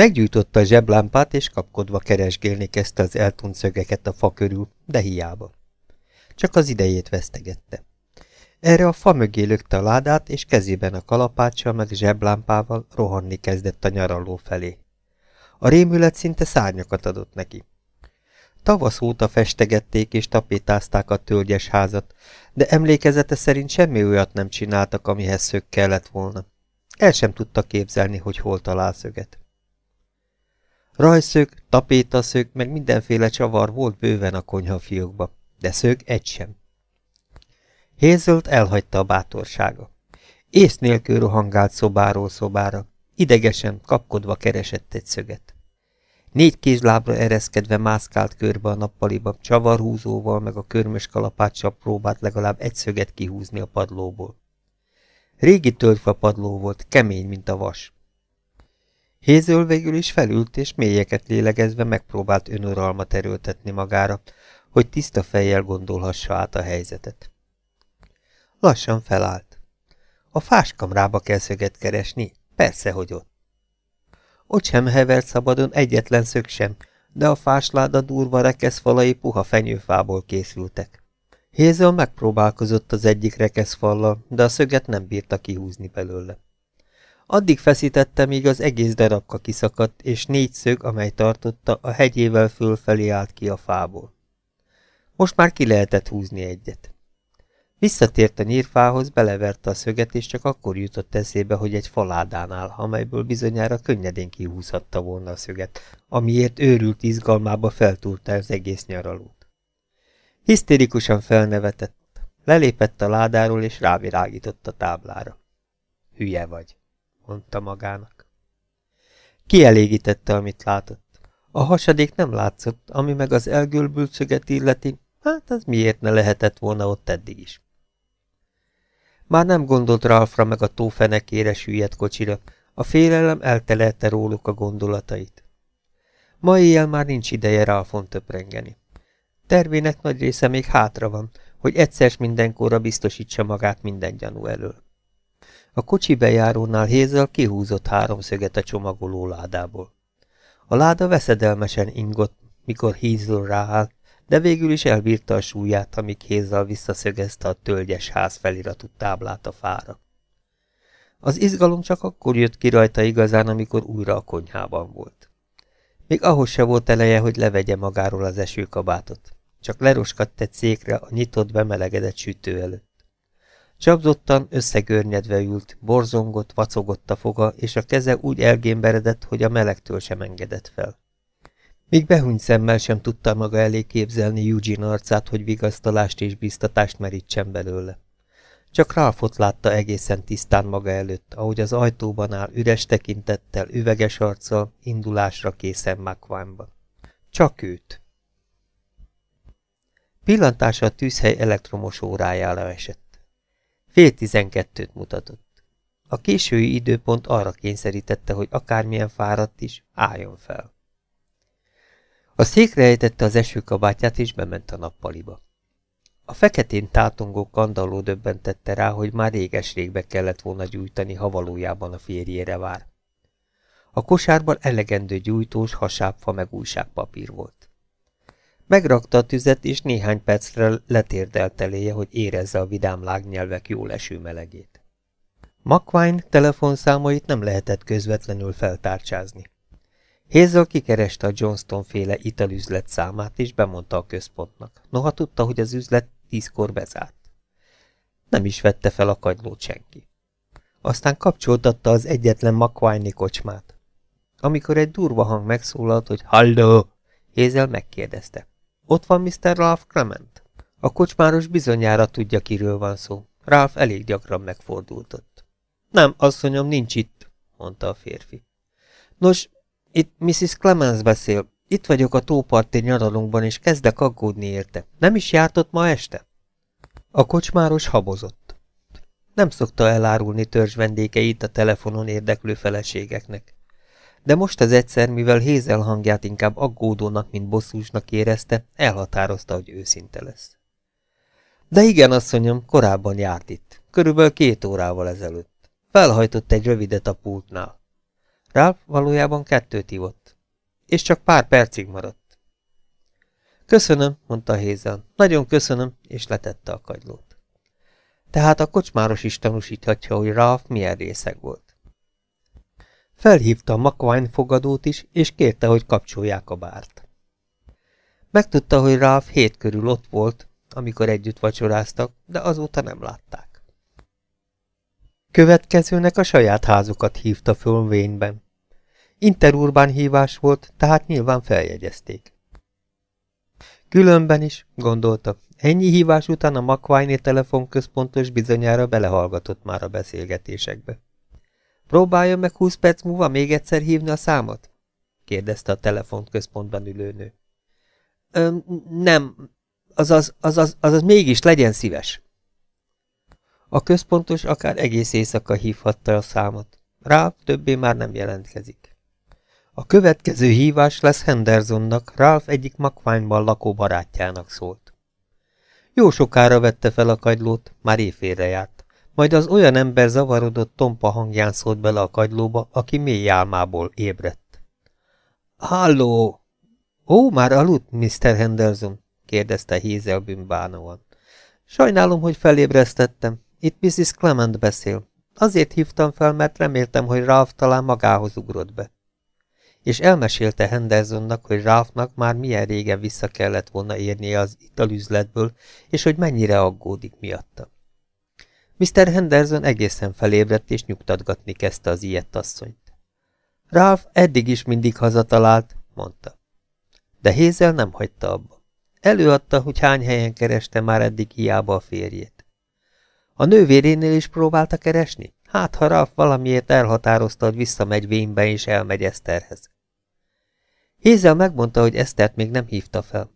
Meggyújtotta a zseblámpát, és kapkodva keresgélni kezdte az eltunt szögeket a fa körül, de hiába. Csak az idejét vesztegette. Erre a fa mögé lökte a ládát, és kezében a kalapáccsal meg zseblámpával rohanni kezdett a nyaraló felé. A rémület szinte szárnyakat adott neki. Tavasz óta festegették és tapétázták a tölgyes házat, de emlékezete szerint semmi olyat nem csináltak, amihez szög kellett volna. El sem tudta képzelni, hogy hol talál szöget. Rajszög, tapétaszög, meg mindenféle csavar volt bőven a konyhafiókba, de szög egy sem. Hézölt elhagyta a bátorsága. Ész nélkül rohangált szobáról szobára, idegesen, kapkodva keresett egy szöget. Négy kézlábra ereszkedve mászkált körbe a nappaliba, csavarhúzóval meg a körmös kalapáccsal próbált legalább egy szöget kihúzni a padlóból. Régi tölgyfa padló volt, kemény, mint a vas. Hézöl végül is felült, és mélyeket lélegezve megpróbált önuralmat erőltetni magára, hogy tiszta fejjel gondolhassa át a helyzetet. Lassan felállt. A fáskamrába kell szöget keresni? Persze, hogy ott. Ott sem hevert szabadon egyetlen szög sem, de a fásláda durva rekeszfalai puha fenyőfából készültek. Hézel megpróbálkozott az egyik rekeszfallal, de a szöget nem bírta kihúzni belőle. Addig feszítette, míg az egész darabka kiszakadt, és négy szög, amely tartotta, a hegyével fölfelé állt ki a fából. Most már ki lehetett húzni egyet. Visszatért a nyírfához, beleverte a szöget, és csak akkor jutott eszébe, hogy egy faládán áll, amelyből bizonyára könnyedén kihúzhatta volna a szöget, amiért őrült izgalmába feltúrta az egész nyaralót. Hisztérikusan felnevetett, lelépett a ládáról, és rávirágított a táblára. Hülye vagy, mondta magának. Kielégítette, amit látott. A hasadék nem látszott, ami meg az elgörbült szöget illeti, hát az miért ne lehetett volna ott eddig is. Már nem gondolt Ralfra meg a tófenekére süllyedt kocsira, a félelem eltelelte róluk a gondolatait. Ma éjjel már nincs ideje Ralfon töprengeni. Tervének nagy része még hátra van, hogy egyszer mindenkorra biztosítsa magát minden gyanú elől. A kocsi bejárónál Hézel kihúzott háromszöget a csomagoló ládából. A láda veszedelmesen ingott, mikor Hézel ráállt, de végül is elbírta a súlyát, amíg Hézzal visszaszögezte a tölgyes ház feliratú táblát a fára. Az izgalom csak akkor jött ki rajta igazán, amikor újra a konyhában volt. Még ahhoz se volt eleje, hogy levegye magáról az esőkabátot. Csak leroskadt egy székre a nyitott, bemelegedett sütő előtt. Csapdottan, összegörnyedve ült, borzongott, vacogott a foga, és a keze úgy elgémberedett, hogy a melegtől sem engedett fel. Míg behúnyt szemmel sem tudta maga elé képzelni Eugene arcát, hogy vigasztalást és biztatást merítsen belőle. Csak Ralphot látta egészen tisztán maga előtt, ahogy az ajtóban áll üres tekintettel, üveges arccal, indulásra készen McQuine-ba. Csak őt. Pillantása a tűzhely elektromos órájára esett. Fél tizenkettőt mutatott. A késői időpont arra kényszerítette, hogy akármilyen fáradt is, álljon fel. A székre ejtette az esőkabátját, és bement a nappaliba. A feketén tátongó kandalló döbbentette rá, hogy már réges-régbe kellett volna gyújtani, ha valójában a férjére vár. A kosárban elegendő gyújtós, hasábfa meg újságpapír volt. Megrakta a tüzet, és néhány percre letérdelt eléje, hogy érezze a vidám lágnyelvek jó leső melegét. McQuine telefonszámait nem lehetett közvetlenül feltárcsázni. Hazel kikereste a Johnston féle italüzlet számát, és bemondta a központnak. Noha tudta, hogy az üzlet tízkor bezárt. Nem is vette fel a kagylót senki. Aztán kapcsoltatta az egyetlen makványi kocsmát. Amikor egy durva hang megszólalt, hogy Halló! Hazel megkérdezte. Ott van Mr. Ralph Clement? A kocsmáros bizonyára tudja, kiről van szó. Ralph elég gyakran megfordultott. Nem, asszonyom, nincs itt, mondta a férfi. Nos, itt Mrs. Clemens beszél. Itt vagyok a tóparti nyaralunkban, és kezdek aggódni érte. Nem is jártott ma este? A kocsmáros habozott. Nem szokta elárulni törzs vendékeit a telefonon érdeklő feleségeknek. De most az egyszer, mivel Hézel hangját inkább aggódónak, mint bosszúsnak érezte, elhatározta, hogy őszinte lesz. De igen, asszonyom, korábban járt itt. Körülbelül két órával ezelőtt. Felhajtott egy rövidet a pultnál. Ralph valójában kettőt ivott, és csak pár percig maradt. Köszönöm, mondta Hézel. Nagyon köszönöm, és letette a kagylót. Tehát a kocsmáros is tanúsíthatja, hogy Ralph milyen részeg volt. Felhívta a McWine fogadót is, és kérte, hogy kapcsolják a bárt. Megtudta, hogy Ralph hét körül ott volt, amikor együtt vacsoráztak, de azóta nem látták. Következőnek a saját házukat hívta föl Vényben. Interurbán hívás volt, tehát nyilván feljegyezték. Különben is, gondolta, ennyi hívás után a McWine telefonközpontos bizonyára belehallgatott már a beszélgetésekbe. Próbálja meg húsz perc múlva még egyszer hívni a számot? kérdezte a telefonközpontban ülőnő. Ö, nem, azaz, azaz, azaz mégis legyen szíves. A központos akár egész éjszaka hívhatta a számot. Rá többé már nem jelentkezik. A következő hívás lesz Hendersonnak, Ralph egyik McQuine-ban lakó barátjának szólt. Jó sokára vette fel a kagylót, már éjfélre járt, majd az olyan ember zavarodott tompa hangján szólt bele a kagylóba, aki mély álmából ébredt. Halló! Ó, már aludt, Mr. Henderson? kérdezte Hézel bűnbánóan. Sajnálom, hogy felébresztettem. Itt Mrs. Clement beszél. Azért hívtam fel, mert reméltem, hogy Ralph talán magához ugrott be. És elmesélte Hendersonnak, hogy Ralphnak már milyen régen vissza kellett volna érnie az italüzletből, és hogy mennyire aggódik miatta. Mr. Henderson egészen felébredt, és nyugtatgatni kezdte az ilyet asszonyt. Ralph eddig is mindig hazatalált, mondta. De Hézel nem hagyta abba. Előadta, hogy hány helyen kereste már eddig hiába a férjét. A nővérénél is próbálta keresni? Hát, ha Ralph valamiért elhatározta, hogy visszamegy Vénbe és elmegy Eszterhez. Hézel megmondta, hogy Esztert még nem hívta fel.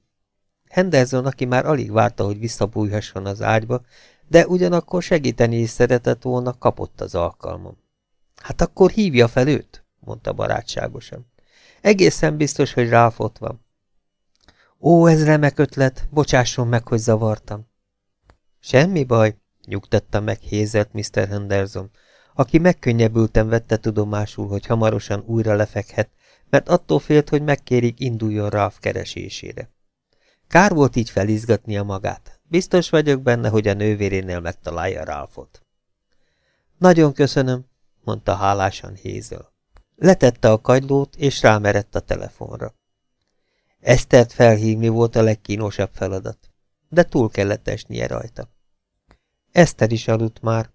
Henderson, aki már alig várta, hogy visszabújhasson az ágyba, de ugyanakkor segíteni is szeretett volna, kapott az alkalmam. Hát akkor hívja fel őt, mondta barátságosan. Egészen biztos, hogy Ralph van. Ó, ez remek ötlet, bocsásson meg, hogy zavartam. Semmi baj, nyugtatta meg Hézert Mr. Henderson, aki megkönnyebbülten vette tudomásul, hogy hamarosan újra lefekhet, mert attól félt, hogy megkérik induljon Ralph keresésére. Kár volt így felizgatnia magát. Biztos vagyok benne, hogy a nővérénél megtalálja Ralphot. Nagyon köszönöm, mondta hálásan Hézel. Letette a kagylót, és rámerett a telefonra. Esztert felhívni volt a legkínosabb feladat, de túl kellett esnie rajta. Eszter is aludt már.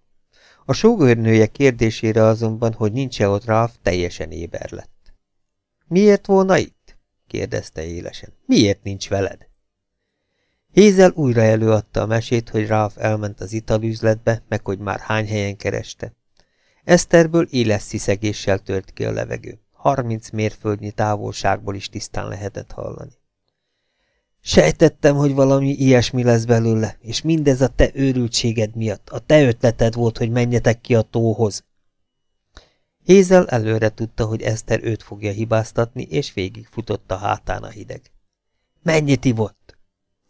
A sógornője kérdésére azonban, hogy nincs-e ott Ralph, teljesen éber lett. Miért volna itt? kérdezte élesen. Miért nincs veled? Hézel újra előadta a mesét, hogy Ralph elment az italüzletbe, meg hogy már hány helyen kereste. Eszterből éles sziszegéssel tört ki a levegő harminc mérföldnyi távolságból is tisztán lehetett hallani. Sejtettem, hogy valami ilyesmi lesz belőle, és mindez a te őrültséged miatt, a te ötleted volt, hogy menjetek ki a tóhoz. Hézel előre tudta, hogy Eszter őt fogja hibáztatni, és végigfutott a hátán a hideg. Mennyit ivott?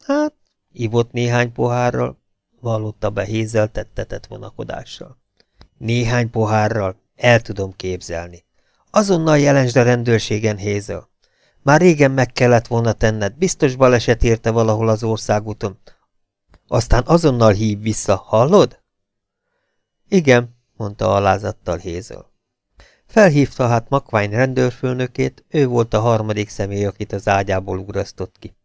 Hát, ivott néhány pohárral, vallotta be Hézel tettetett vonakodással. Néhány pohárral, el tudom képzelni. Azonnal jelensd a rendőrségen, Hézel. Már régen meg kellett volna tenned, biztos baleset érte valahol az országúton. Aztán azonnal hív vissza, hallod? Igen, mondta alázattal Hézel. Felhívta hát Makvány rendőrfőnökét, ő volt a harmadik személy, akit az ágyából ugrasztott ki.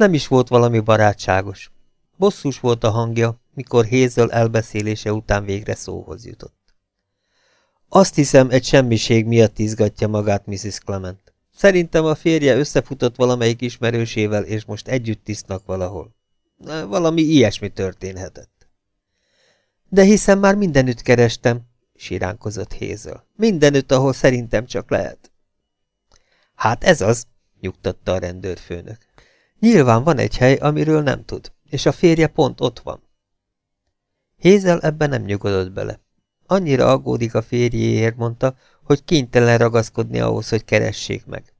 Nem is volt valami barátságos. Bosszus volt a hangja, mikor Hézel elbeszélése után végre szóhoz jutott. Azt hiszem, egy semmiség miatt izgatja magát Mrs. Clement. Szerintem a férje összefutott valamelyik ismerősével, és most együtt tisztnak valahol. Valami ilyesmi történhetett. De hiszen már mindenütt kerestem, siránkozott Hézel. Mindenütt, ahol szerintem csak lehet. Hát ez az, nyugtatta a rendőrfőnök. Nyilván van egy hely, amiről nem tud, és a férje pont ott van. Hézel ebben nem nyugodott bele. Annyira aggódik a férjéért, mondta, hogy kénytelen ragaszkodni ahhoz, hogy keressék meg.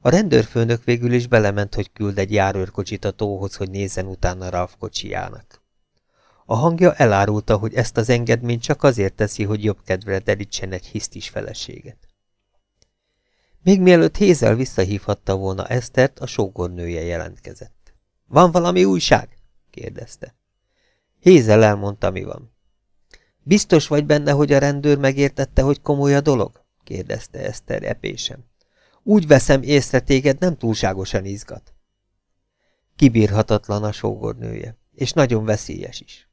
A rendőrfőnök végül is belement, hogy küld egy járőrkocsit a tóhoz, hogy nézzen utána Ralph kocsijának. A hangja elárulta, hogy ezt az engedményt csak azért teszi, hogy jobb kedvre derítsen egy hisztis feleséget. Még mielőtt Hézel visszahívhatta volna Esztert, a sógornője jelentkezett. – Van valami újság? – kérdezte. Hézel elmondta, mi van. – Biztos vagy benne, hogy a rendőr megértette, hogy komoly a dolog? – kérdezte Eszter epésen. – Úgy veszem észre téged, nem túlságosan izgat. Kibírhatatlan a sógornője, és nagyon veszélyes is.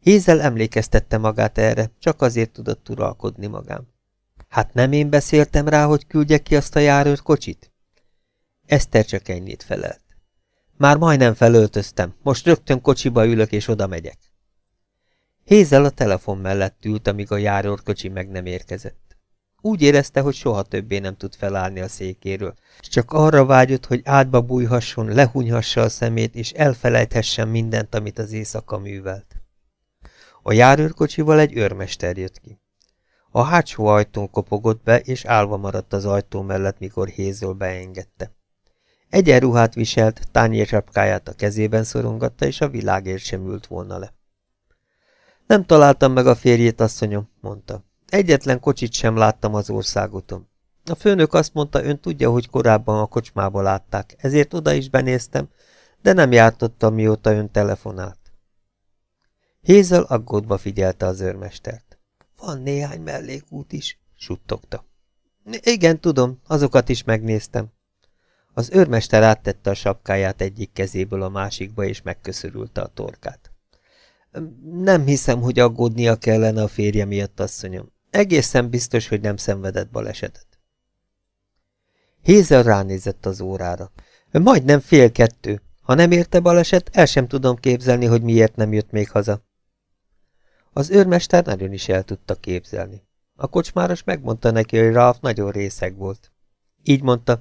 Hézel emlékeztette magát erre, csak azért tudott uralkodni magám. Hát nem én beszéltem rá, hogy küldje ki azt a járőr kocsit? Eszter csak ennyit felelt. Már majdnem felöltöztem, most rögtön kocsiba ülök és oda megyek. Hézel a telefon mellett ült, amíg a járőrkocsi meg nem érkezett. Úgy érezte, hogy soha többé nem tud felállni a székéről, és csak arra vágyott, hogy átba bújhasson, lehunyhassa a szemét, és elfelejthessen mindent, amit az éjszaka művelt. A járőrkocsival egy őrmester jött ki. A hátsó ajtón kopogott be, és állva maradt az ajtó mellett, mikor Hézol beengedte. Egyenruhát viselt, tányérsapkáját a kezében szorongatta, és a világért sem ült volna le. Nem találtam meg a férjét, asszonyom, mondta. Egyetlen kocsit sem láttam az országúton. A főnök azt mondta, ön tudja, hogy korábban a kocsmába látták, ezért oda is benéztem, de nem jártottam, mióta ön telefonált. Hézel aggódva figyelte az őrmestert. Van néhány mellékút is, suttogta. Igen, tudom, azokat is megnéztem. Az őrmester áttette a sapkáját egyik kezéből a másikba, és megköszörülte a torkát. Nem hiszem, hogy aggódnia kellene a férje miatt, asszonyom. Egészen biztos, hogy nem szenvedett balesetet. Hézel ránézett az órára. Majdnem fél kettő. Ha nem érte baleset, el sem tudom képzelni, hogy miért nem jött még haza. Az őrmester nagyon is el tudta képzelni. A kocsmáros megmondta neki, hogy Ralph nagyon részeg volt. Így mondta,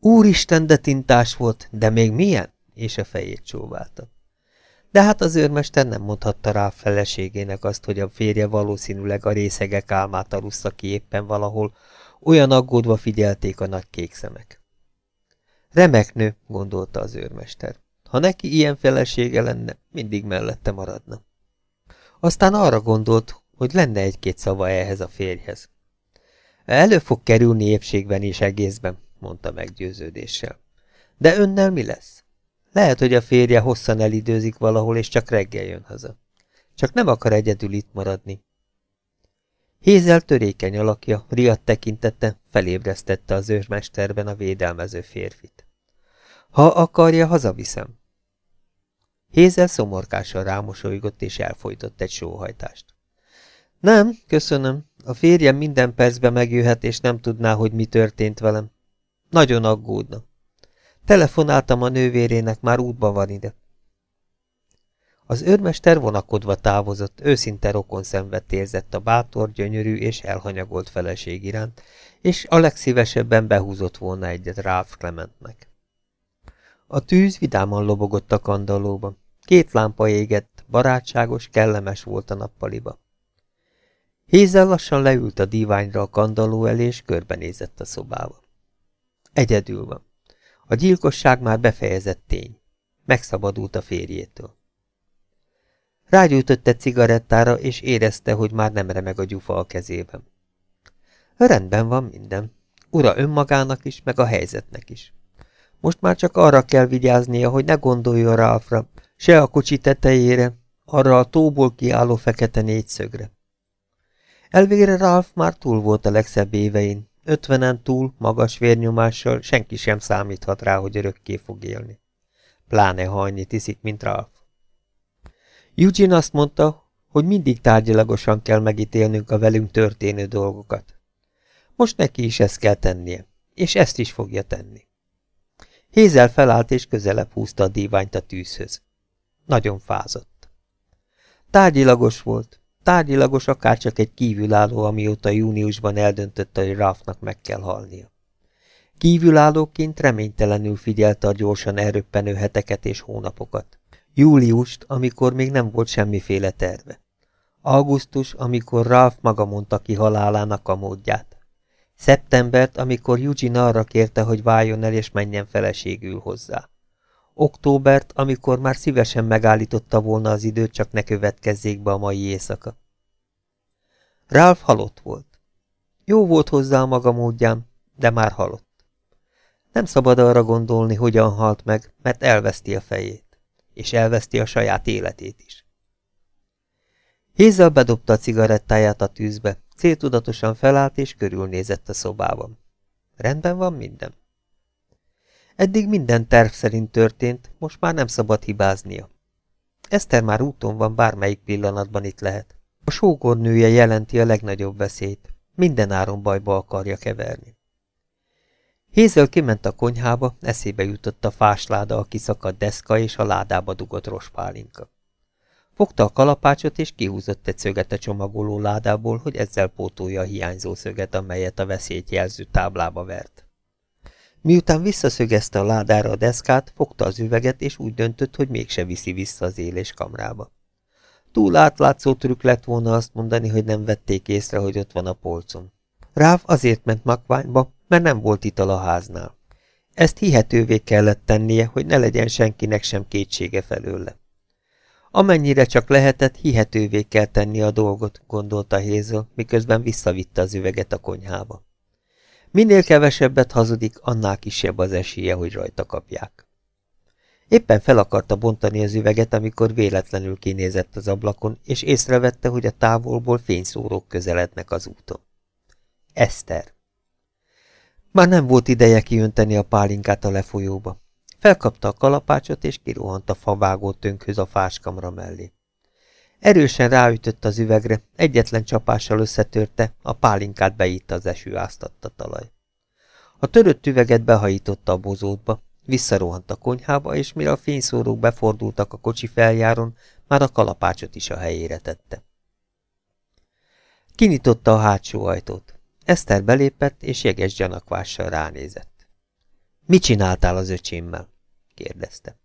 úristen, de tintás volt, de még milyen? És a fejét csóválta. De hát az őrmester nem mondhatta rá feleségének azt, hogy a férje valószínűleg a részegek álmát alussza ki éppen valahol, olyan aggódva figyelték a nagy kék szemek. Remek nő, gondolta az őrmester. Ha neki ilyen felesége lenne, mindig mellette maradna. Aztán arra gondolt, hogy lenne egy-két szava ehhez a férjhez. Elő fog kerülni épségben és egészben, mondta meggyőződéssel. De önnel mi lesz? Lehet, hogy a férje hosszan elidőzik valahol, és csak reggel jön haza. Csak nem akar egyedül itt maradni. Hézel törékeny alakja, riadt tekintette, felébresztette az őrmesterben a védelmező férfit. Ha akarja, hazaviszem. Hézel szomorkással rámosolygott és elfolytott egy sóhajtást. Nem, köszönöm. A férjem minden percben megjöhet, és nem tudná, hogy mi történt velem. Nagyon aggódna. Telefonáltam a nővérének, már útban van ide. Az őrmester vonakodva távozott, őszinte rokon szenvedt érzett a bátor, gyönyörű és elhanyagolt feleség iránt, és a legszívesebben behúzott volna egyet Ralph Clementnek. A tűz vidáman lobogott a kandallóban. Két lámpa égett, barátságos, kellemes volt a nappaliba. Hézel lassan leült a díványra a kandalló elé, és körbenézett a szobába. Egyedül van. A gyilkosság már befejezett tény. Megszabadult a férjétől. Rágyújtott egy cigarettára, és érezte, hogy már nem remeg a gyufa a kezében. Rendben van minden. Ura önmagának is, meg a helyzetnek is. Most már csak arra kell vigyáznia, hogy ne gondoljon Ralphra, se a kocsi tetejére, arra a tóból kiálló fekete négyszögre. Elvégre Ralph már túl volt a legszebb évein, ötvenen túl, magas vérnyomással senki sem számíthat rá, hogy örökké fog élni. Pláne ha annyit mint Ralph. Eugene azt mondta, hogy mindig tárgyilagosan kell megítélnünk a velünk történő dolgokat. Most neki is ezt kell tennie, és ezt is fogja tenni. Hézel felállt és közelebb húzta a díványt a tűzhöz. Nagyon fázott. Tárgyilagos volt, tárgyilagos akárcsak egy kívülálló, amióta júniusban eldöntötte, hogy Ralphnak meg kell halnia. Kívülállóként reménytelenül figyelte a gyorsan elröppenő heteket és hónapokat. Júliust, amikor még nem volt semmiféle terve. Augusztus, amikor Ralph maga mondta ki halálának a módját. Szeptembert, amikor Eugene arra kérte, hogy váljon el és menjen feleségül hozzá. Októbert, amikor már szívesen megállította volna az időt, csak ne következzék be a mai éjszaka. Ralph halott volt. Jó volt hozzá a maga módján, de már halott. Nem szabad arra gondolni, hogyan halt meg, mert elveszti a fejét, és elveszti a saját életét is. Hézel bedobta a cigarettáját a tűzbe, céltudatosan felállt és körülnézett a szobában. Rendben van minden. Eddig minden terv szerint történt, most már nem szabad hibáznia. Eszter már úton van, bármelyik pillanatban itt lehet. A sógornője jelenti a legnagyobb veszélyt, minden áron bajba akarja keverni. Hézel kiment a konyhába, eszébe jutott a fásláda, a kiszakadt deszka és a ládába dugott rospálinka. Fogta a kalapácsot és kihúzott egy szöget a csomagoló ládából, hogy ezzel pótolja a hiányzó szöget, amelyet a veszélyt jelző táblába vert. Miután visszaszögezte a ládára a deszkát, fogta az üveget, és úgy döntött, hogy mégse viszi vissza az élés kamrába. Túl átlátszó trükk lett volna azt mondani, hogy nem vették észre, hogy ott van a polcon. Ráv azért ment makványba, mert nem volt ital a háznál. Ezt hihetővé kellett tennie, hogy ne legyen senkinek sem kétsége felőle. Amennyire csak lehetett, hihetővé kell tenni a dolgot, gondolta Hézel, miközben visszavitte az üveget a konyhába. Minél kevesebbet hazudik, annál kisebb az esélye, hogy rajta kapják. Éppen fel akarta bontani az üveget, amikor véletlenül kinézett az ablakon, és észrevette, hogy a távolból fényszórók közelednek az úton. Eszter. Már nem volt ideje kiönteni a pálinkát a lefolyóba. Felkapta a kalapácsot, és kirohant a favágó tönkhöz a fáskamra mellé. Erősen ráütött az üvegre, egyetlen csapással összetörte, a pálinkát beitta az eső áztatta talaj. A törött üveget behajította a bozótba, visszarohant a konyhába, és mire a fényszórók befordultak a kocsi feljáron, már a kalapácsot is a helyére tette. Kinyitotta a hátsó ajtót. Eszter belépett, és jeges gyanakvással ránézett. Mit csináltál az öcsémmel? kérdezte.